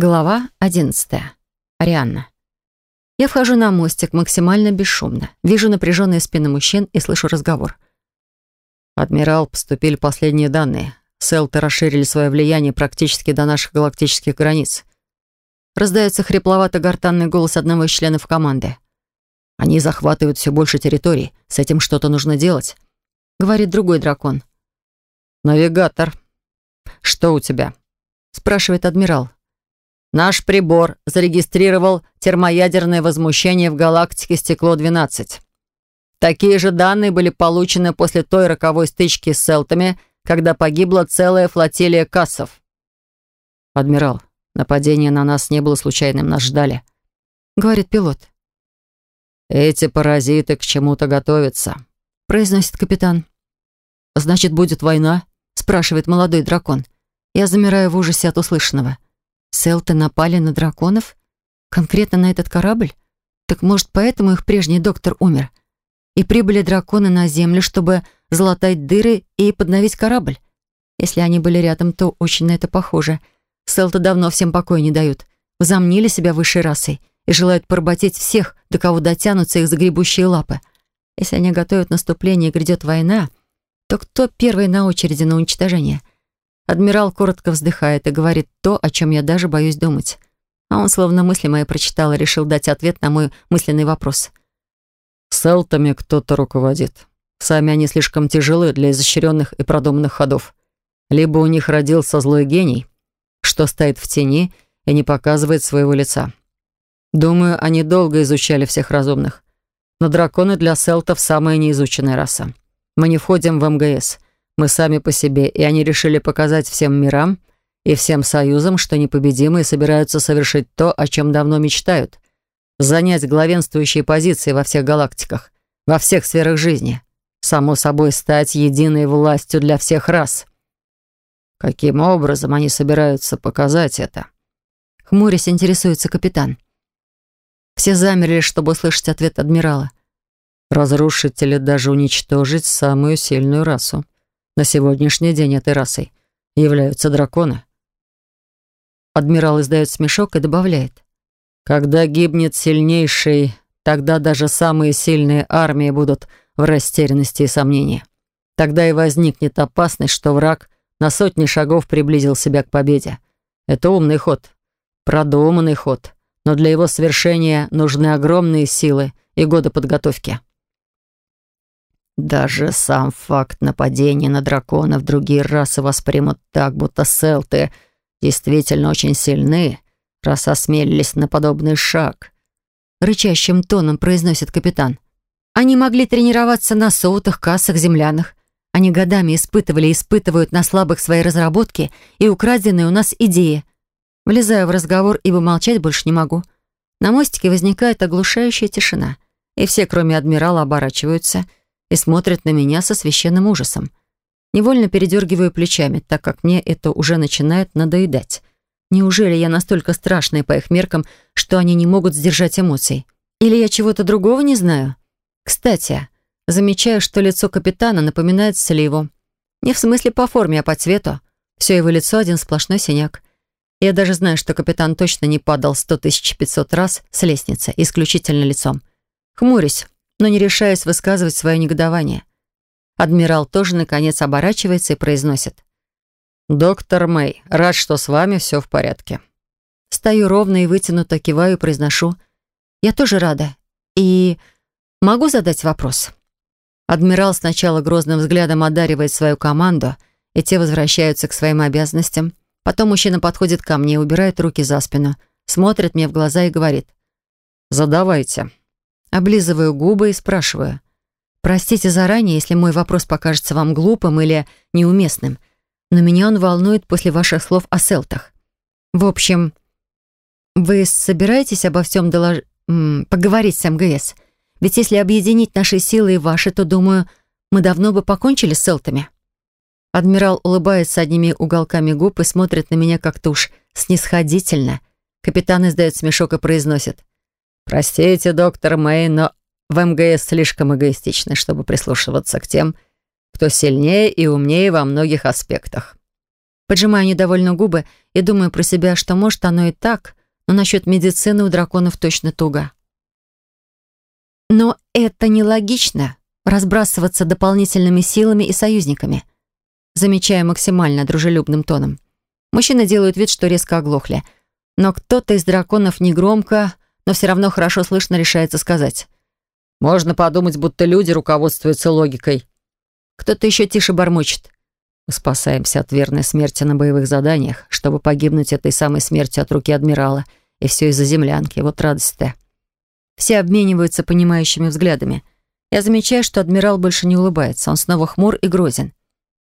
Глава одиннадцатая. Арианна. Я вхожу на мостик максимально бесшумно. Вижу напряженные спины мужчин и слышу разговор. «Адмирал, поступили последние данные. Селты расширили свое влияние практически до наших галактических границ». Раздается хрипловато-гортанный голос одного из членов команды. «Они захватывают все больше территорий. С этим что-то нужно делать», — говорит другой дракон. «Навигатор, что у тебя?» — спрашивает адмирал. Наш прибор зарегистрировал термоядерное возмущение в галактике «Стекло-12». Такие же данные были получены после той роковой стычки с селтами, когда погибла целая флотилия кассов. «Адмирал, нападение на нас не было случайным, нас ждали», — говорит пилот. «Эти паразиты к чему-то готовятся», — произносит капитан. «Значит, будет война?» — спрашивает молодой дракон. Я замираю в ужасе от услышанного. Селты напали на драконов? Конкретно на этот корабль? Так может, поэтому их прежний доктор умер? И прибыли драконы на Землю, чтобы залатать дыры и подновить корабль? Если они были рядом, то очень на это похоже. Селты давно всем покоя не дают. Возомнили себя высшей расой и желают поработить всех, до кого дотянутся их загребущие лапы. Если они готовят наступление и грядет война, то кто первый на очереди на уничтожение? Адмирал коротко вздыхает и говорит то, о чем я даже боюсь думать. А он словно мысли мои прочитал и решил дать ответ на мой мысленный вопрос. «Селтами кто-то руководит. Сами они слишком тяжелы для изощренных и продуманных ходов. Либо у них родился злой гений, что стоит в тени и не показывает своего лица. Думаю, они долго изучали всех разумных. Но драконы для селтов самая неизученная раса. Мы не входим в МГС» Мы сами по себе, и они решили показать всем мирам и всем союзам, что непобедимые собираются совершить то, о чем давно мечтают. Занять главенствующие позиции во всех галактиках, во всех сферах жизни. Само собой, стать единой властью для всех рас. Каким образом они собираются показать это? Хмурясь интересуется капитан. Все замерли, чтобы услышать ответ адмирала. Разрушить или даже уничтожить самую сильную расу. На сегодняшний день этой расой являются драконы. Адмирал издает смешок и добавляет. Когда гибнет сильнейший, тогда даже самые сильные армии будут в растерянности и сомнении. Тогда и возникнет опасность, что враг на сотни шагов приблизил себя к победе. Это умный ход, продуманный ход, но для его совершения нужны огромные силы и годы подготовки. Даже сам факт нападения на драконов другие расы воспримут так, будто селты действительно очень сильны, раз осмелились на подобный шаг. Рычащим тоном произносит капитан. Они могли тренироваться на соутах, кассах, землянах. Они годами испытывали и испытывают на слабых свои разработки и украденные у нас идеи. Влезаю в разговор, ибо молчать больше не могу. На мостике возникает оглушающая тишина, и все, кроме адмирала, оборачиваются — и смотрят на меня со священным ужасом. Невольно передергиваю плечами, так как мне это уже начинает надоедать. Неужели я настолько страшная по их меркам, что они не могут сдержать эмоций? Или я чего-то другого не знаю? Кстати, замечаю, что лицо капитана напоминает сливу. Не в смысле по форме, а по цвету. Все его лицо один сплошной синяк. Я даже знаю, что капитан точно не падал сто тысяч пятьсот раз с лестницы, исключительно лицом. Хмурюсь, но не решаясь высказывать свое негодование. Адмирал тоже, наконец, оборачивается и произносит. «Доктор Мэй, рад, что с вами все в порядке». Стою ровно и вытянуто, киваю и произношу. «Я тоже рада. И могу задать вопрос?» Адмирал сначала грозным взглядом одаривает свою команду, и те возвращаются к своим обязанностям. Потом мужчина подходит ко мне, убирает руки за спину, смотрит мне в глаза и говорит. «Задавайте». Облизываю губы и спрашиваю. Простите заранее, если мой вопрос покажется вам глупым или неуместным, но меня он волнует после ваших слов о селтах. В общем, вы собираетесь обо всем долож... поговорить с МГС? Ведь если объединить наши силы и ваши, то, думаю, мы давно бы покончили с селтами. Адмирал улыбается одними уголками губ и смотрит на меня как-то уж снисходительно. Капитан издает смешок и произносит. «Простите, доктор Мэй, но в МГС слишком эгоистичны, чтобы прислушиваться к тем, кто сильнее и умнее во многих аспектах». Поджимаю недовольно губы и думаю про себя, что может оно и так, но насчет медицины у драконов точно туго. Но это нелогично — разбрасываться дополнительными силами и союзниками. Замечаю максимально дружелюбным тоном. Мужчины делают вид, что резко оглохли. Но кто-то из драконов негромко, но все равно хорошо слышно решается сказать. «Можно подумать, будто люди руководствуются логикой». Кто-то еще тише бормочет. Мы спасаемся от верной смерти на боевых заданиях, чтобы погибнуть этой самой смертью от руки адмирала. И все из-за землянки. Вот радость-то. Все обмениваются понимающими взглядами. Я замечаю, что адмирал больше не улыбается. Он снова хмур и грозен.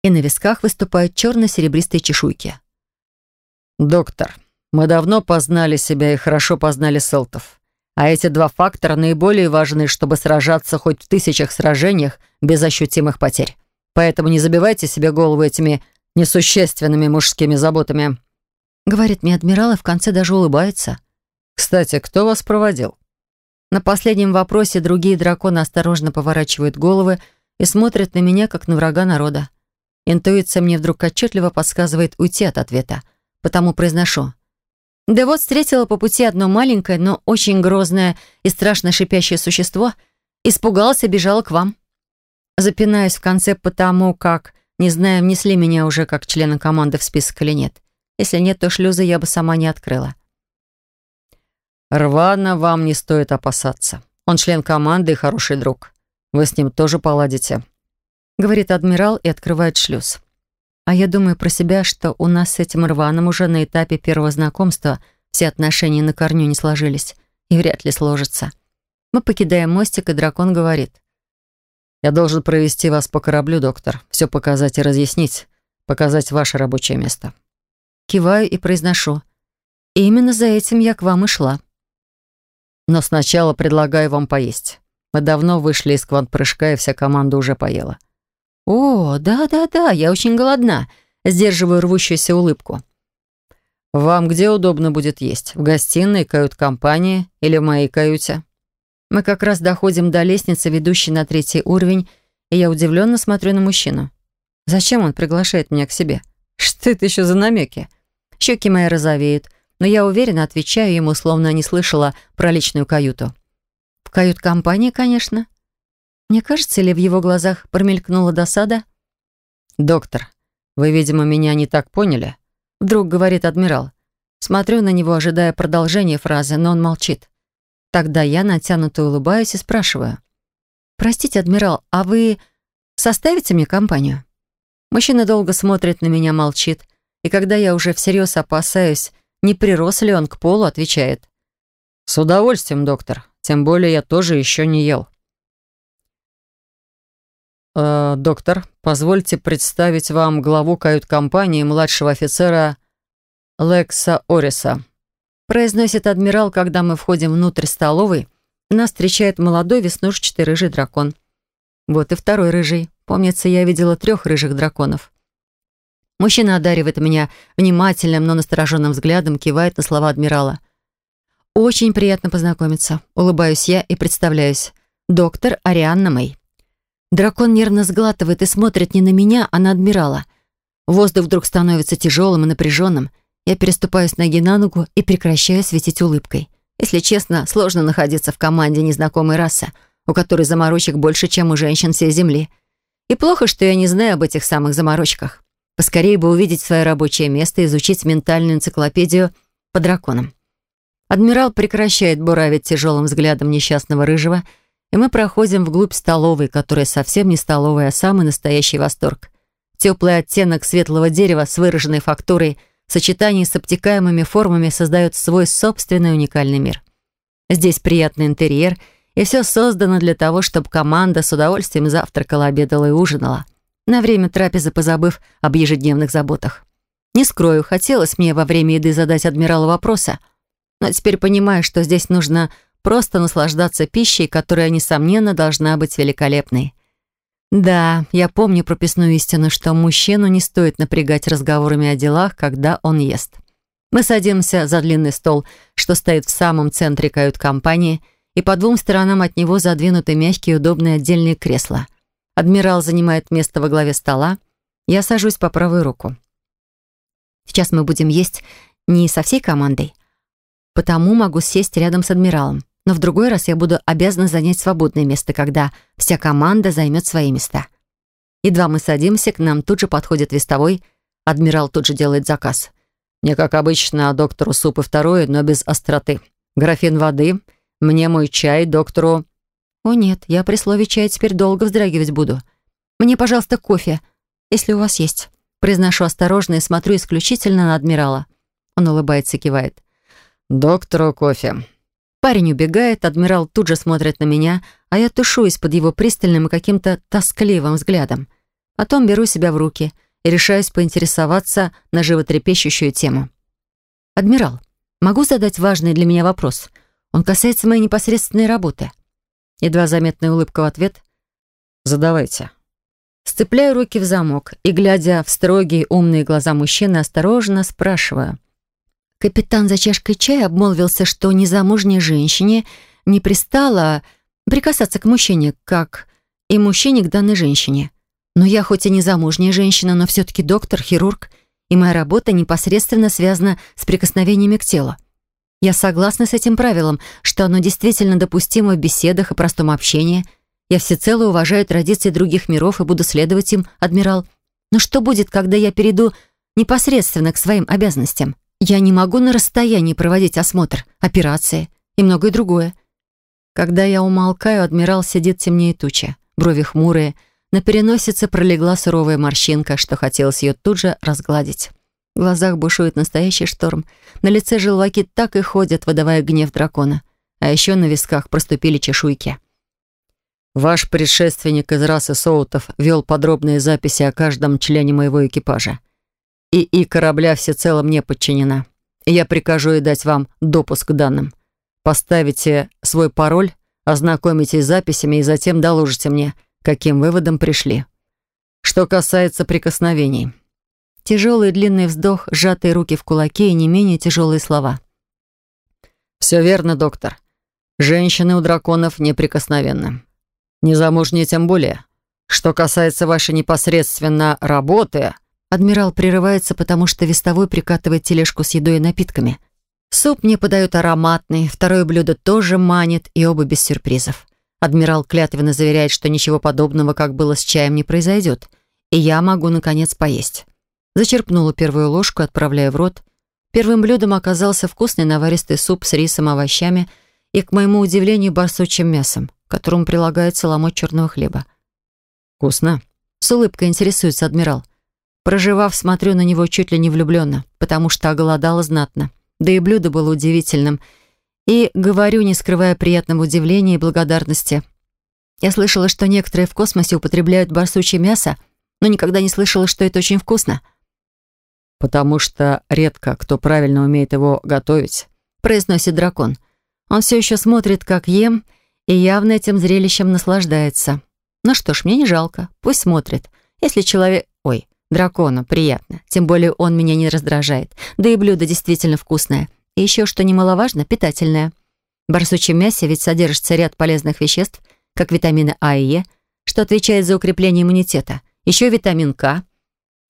И на висках выступают черно-серебристые чешуйки. «Доктор, мы давно познали себя и хорошо познали селтов. А эти два фактора наиболее важны, чтобы сражаться хоть в тысячах сражениях без ощутимых потерь. Поэтому не забивайте себе голову этими несущественными мужскими заботами». Говорит мне адмирал и в конце даже улыбается. «Кстати, кто вас проводил?» На последнем вопросе другие драконы осторожно поворачивают головы и смотрят на меня, как на врага народа. Интуиция мне вдруг отчетливо подсказывает уйти от ответа, потому произношу. Да вот встретила по пути одно маленькое, но очень грозное и страшно шипящее существо, испугалась и бежала к вам. Запинаюсь в конце потому, как, не знаю, внесли меня уже как члена команды в список или нет. Если нет, то шлюзы я бы сама не открыла. Рвана вам не стоит опасаться. Он член команды и хороший друг. Вы с ним тоже поладите. Говорит адмирал и открывает шлюз. А я думаю про себя, что у нас с этим Рваном уже на этапе первого знакомства все отношения на корню не сложились и вряд ли сложатся. Мы покидаем мостик, и дракон говорит. Я должен провести вас по кораблю, доктор. Все показать и разъяснить. Показать ваше рабочее место. Киваю и произношу. Именно за этим я к вам и шла. Но сначала предлагаю вам поесть. Мы давно вышли из квант-прыжка, и вся команда уже поела. О, да-да-да, я очень голодна. Сдерживаю рвущуюся улыбку. Вам где удобно будет есть? В гостиной, кают-компании или в моей каюте? Мы как раз доходим до лестницы, ведущей на третий уровень, и я удивленно смотрю на мужчину. Зачем он приглашает меня к себе? Что это еще за намеки? Щеки мои розовеют, но я уверенно отвечаю ему, словно не слышала про личную каюту. В кают-компании, конечно. Мне кажется, или в его глазах промелькнула досада? «Доктор, вы, видимо, меня не так поняли?» Вдруг говорит адмирал. Смотрю на него, ожидая продолжения фразы, но он молчит. Тогда я натянуто улыбаюсь и спрашиваю. «Простите, адмирал, а вы составите мне компанию?» Мужчина долго смотрит на меня, молчит, и когда я уже всерьез опасаюсь, не прирос ли он к полу, отвечает. «С удовольствием, доктор. Тем более я тоже еще не ел». «Э, «Доктор, позвольте представить вам главу кают-компании младшего офицера Лекса Ориса», произносит адмирал, когда мы входим внутрь столовой. Нас встречает молодой веснушчатый рыжий дракон. Вот и второй рыжий. Помнится, я видела трех рыжих драконов. Мужчина одаривает меня внимательным, но настороженным взглядом, кивает на слова адмирала. «Очень приятно познакомиться». Улыбаюсь я и представляюсь. «Доктор Арианна Мэй». Дракон нервно сглатывает и смотрит не на меня, а на адмирала. Воздух вдруг становится тяжелым и напряженным. Я переступаю с ноги на ногу и прекращаю светить улыбкой. Если честно, сложно находиться в команде незнакомой расы, у которой заморочек больше, чем у женщин всей Земли. И плохо, что я не знаю об этих самых заморочках. Поскорее бы увидеть свое рабочее место и изучить ментальную энциклопедию по драконам. Адмирал прекращает буравить тяжелым взглядом несчастного рыжего, и мы проходим вглубь столовой, которая совсем не столовая, а самый настоящий восторг. Теплый оттенок светлого дерева с выраженной фактурой – в сочетании с обтекаемыми формами создает свой собственный уникальный мир. Здесь приятный интерьер, и все создано для того, чтобы команда с удовольствием завтракала, обедала и ужинала, на время трапезы позабыв об ежедневных заботах. Не скрою, хотелось мне во время еды задать адмиралу вопроса, но теперь понимаю, что здесь нужно просто наслаждаться пищей, которая, несомненно, должна быть великолепной. Да, я помню прописную истину, что мужчину не стоит напрягать разговорами о делах, когда он ест. Мы садимся за длинный стол, что стоит в самом центре кают-компании, и по двум сторонам от него задвинуты мягкие удобные отдельные кресла. Адмирал занимает место во главе стола, я сажусь по правую руку. Сейчас мы будем есть не со всей командой, потому могу сесть рядом с адмиралом. Но в другой раз я буду обязана занять свободное место, когда вся команда займет свои места. Едва мы садимся, к нам тут же подходит вестовой. Адмирал тут же делает заказ. Мне, как обычно, доктору суп и второе, но без остроты. Графин воды, мне мой чай, доктору... О нет, я при слове чая теперь долго вздрагивать буду. Мне, пожалуйста, кофе, если у вас есть. Произношу осторожно и смотрю исключительно на адмирала. Он улыбается и кивает. «Доктору кофе». Парень убегает, адмирал тут же смотрит на меня, а я тушуюсь под его пристальным и каким-то тоскливым взглядом. Потом беру себя в руки и решаюсь поинтересоваться на животрепещущую тему. «Адмирал, могу задать важный для меня вопрос? Он касается моей непосредственной работы». Едва заметная улыбка в ответ. «Задавайте». Сцепляю руки в замок и, глядя в строгие умные глаза мужчины, осторожно спрашиваю. Капитан за чашкой чая обмолвился, что незамужней женщине не пристало прикасаться к мужчине, как и мужчине к данной женщине. Но я хоть и незамужняя женщина, но все-таки доктор, хирург, и моя работа непосредственно связана с прикосновениями к телу. Я согласна с этим правилом, что оно действительно допустимо в беседах и простом общении – я всецело уважаю традиции других миров и буду следовать им, адмирал. Но что будет, когда я перейду непосредственно к своим обязанностям? Я не могу на расстоянии проводить осмотр, операции и многое другое. Когда я умолкаю, адмирал сидит темнее тучи, брови хмурые, на переносице пролегла суровая морщинка, что хотелось ее тут же разгладить. В глазах бушует настоящий шторм. На лице желваки так и ходят, выдавая гнев дракона. А еще на висках проступили чешуйки. Ваш предшественник из расы Соутов вел подробные записи о каждом члене моего экипажа. И и корабля всецело мне подчинена. Я прикажу ей дать вам допуск к данным. Поставите свой пароль, ознакомитесь с записями и затем доложите мне, каким выводом пришли. Что касается прикосновений. Тяжелый длинный вздох, сжатые руки в кулаке и не менее тяжелые слова. «Все верно, доктор. Женщины у драконов неприкосновенны. Незамужние тем более. Что касается вашей непосредственно работы...» Адмирал прерывается, потому что вестовой прикатывает тележку с едой и напитками. Суп мне подают ароматный, второе блюдо тоже манит, и оба без сюрпризов. Адмирал клятвенно заверяет, что ничего подобного, как было с чаем, не произойдет, и я могу, наконец, поесть. Зачерпнула первую ложку, отправляя в рот. Первым блюдом оказался вкусный наваристый суп с рисом, овощами и, к моему удивлению, барсучьим мясом которому прилагается ломоть черного хлеба. «Вкусно?» С улыбкой интересуется адмирал. Проживав, смотрю на него чуть ли не влюбленно, потому что оголодала знатно. Да и блюдо было удивительным. И говорю, не скрывая приятного удивления и благодарности. Я слышала, что некоторые в космосе употребляют барсучье мясо, но никогда не слышала, что это очень вкусно. «Потому что редко кто правильно умеет его готовить», — произносит дракон. Он все еще смотрит, как ем, — и явно этим зрелищем наслаждается. Ну что ж, мне не жалко, пусть смотрит. Если человек... Ой, дракону приятно, тем более он меня не раздражает. Да и блюдо действительно вкусное. И еще, что немаловажно, питательное. В барсучьем мясе ведь содержится ряд полезных веществ, как витамины А и Е, что отвечает за укрепление иммунитета. Еще витамин К.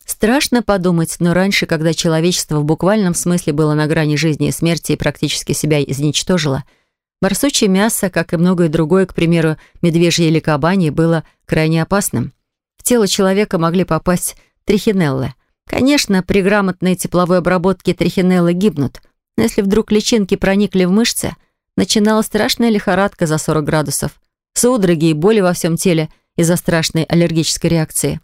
Страшно подумать, но раньше, когда человечество в буквальном смысле было на грани жизни и смерти и практически себя изничтожило – Барсучье мясо, как и многое другое, к примеру, медвежье или кабанье, было крайне опасным. В тело человека могли попасть трихинеллы. Конечно, при грамотной тепловой обработке трихинеллы гибнут, но если вдруг личинки проникли в мышцы, начиналась страшная лихорадка за 40 градусов, судороги и боли во всем теле из-за страшной аллергической реакции.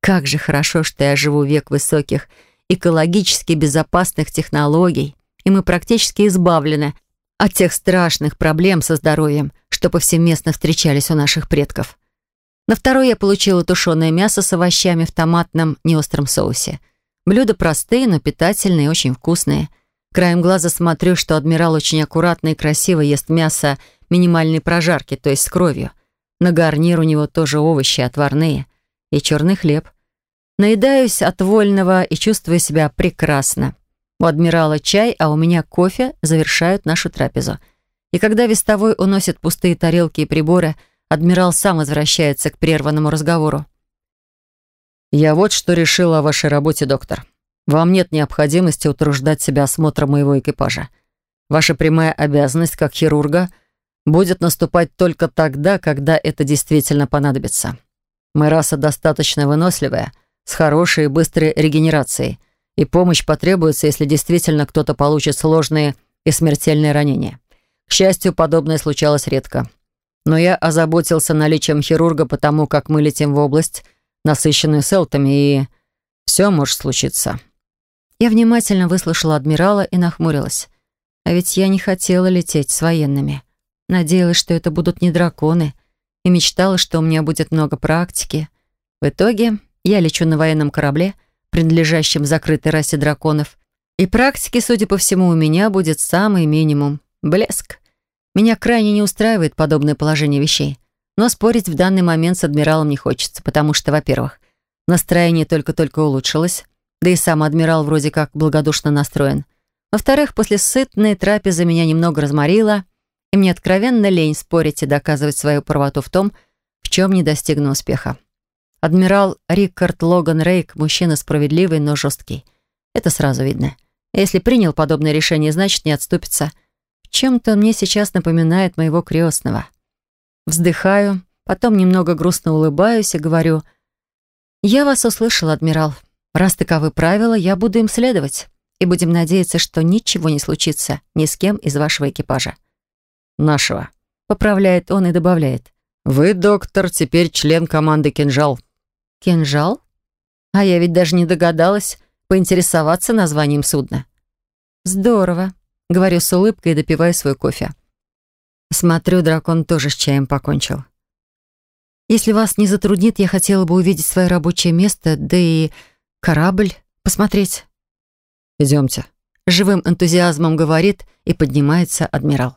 Как же хорошо, что я живу век высоких, экологически безопасных технологий, и мы практически избавлены от тех страшных проблем со здоровьем, что повсеместно встречались у наших предков. На второй я получила тушеное мясо с овощами в томатном неостром соусе. Блюда простые, но питательные и очень вкусные. Краем глаза смотрю, что адмирал очень аккуратно и красиво ест мясо минимальной прожарки, то есть с кровью. На гарнир у него тоже овощи отварные и черный хлеб. Наедаюсь от вольного и чувствую себя прекрасно. У адмирала чай, а у меня кофе завершают нашу трапезу. И когда вестовой уносит пустые тарелки и приборы, адмирал сам возвращается к прерванному разговору. «Я вот что решила о вашей работе, доктор. Вам нет необходимости утруждать себя осмотром моего экипажа. Ваша прямая обязанность, как хирурга, будет наступать только тогда, когда это действительно понадобится. Мы раса достаточно выносливая, с хорошей и быстрой регенерацией, и помощь потребуется, если действительно кто-то получит сложные и смертельные ранения. К счастью, подобное случалось редко. Но я озаботился наличием хирурга, потому как мы летим в область, насыщенную селтами, и все может случиться. Я внимательно выслушала адмирала и нахмурилась. А ведь я не хотела лететь с военными. Надеялась, что это будут не драконы, и мечтала, что у меня будет много практики. В итоге я лечу на военном корабле, принадлежащем закрытой расе драконов, и практики, судя по всему, у меня будет самый минимум. Блеск. Меня крайне не устраивает подобное положение вещей. Но спорить в данный момент с адмиралом не хочется, потому что, во-первых, настроение только-только улучшилось, да и сам адмирал вроде как благодушно настроен. Во-вторых, после сытной трапезы меня немного разморило, и мне откровенно лень спорить и доказывать свою правоту в том, в чем не достигну успеха. Адмирал Рикард Логан Рейк – мужчина справедливый, но жесткий. Это сразу видно. Если принял подобное решение, значит, не отступится. Чем-то мне сейчас напоминает моего крестного. Вздыхаю, потом немного грустно улыбаюсь и говорю, «Я вас услышал, адмирал. Раз таковы правила, я буду им следовать. И будем надеяться, что ничего не случится ни с кем из вашего экипажа». «Нашего», — поправляет он и добавляет. «Вы, доктор, теперь член команды «Кинжал». «Кинжал? А я ведь даже не догадалась поинтересоваться названием судна». «Здорово», — говорю с улыбкой и допиваю свой кофе. Смотрю, дракон тоже с чаем покончил. Если вас не затруднит, я хотела бы увидеть свое рабочее место, да и корабль посмотреть. Идемте. Живым энтузиазмом говорит и поднимается адмирал.